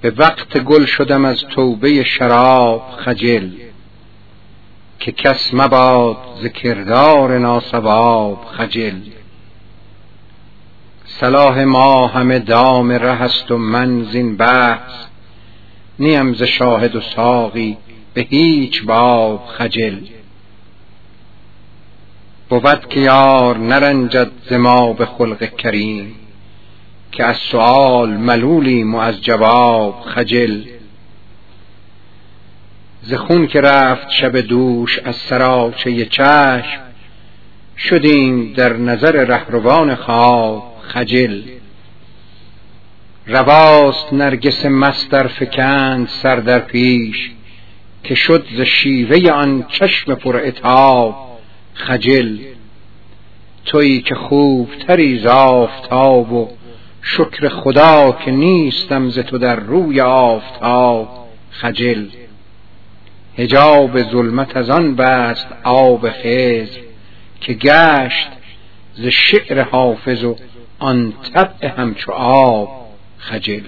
به وقت گل شدم از توبه شراب خجل که کس مباد ز کردار ناسواب خجل. صلاح ما همه دام ره است و من زین بحث نیم ز شاهد و ساقی به هیچ باب خجل. بود که یار نرنجد ز ما به خلق کریم که از سؤال ملولیم و از جواب خجل. ز خون که رفت شب دوش از سراچه چشم شدیم در نظر رهروان خواب خجل. رواست نرگس مستر فکند سر در پیش که شد ز شیوه آن چشم پر اتاب خجل. تویی که خوبتری ز آفتاب و شکر خدا که نیستم ز تو در روی آفتاب خجل. هجاب ظلمت از آن بست آب خضر که گشت ز شعر حافظ و آن طبع همچو آب خجل.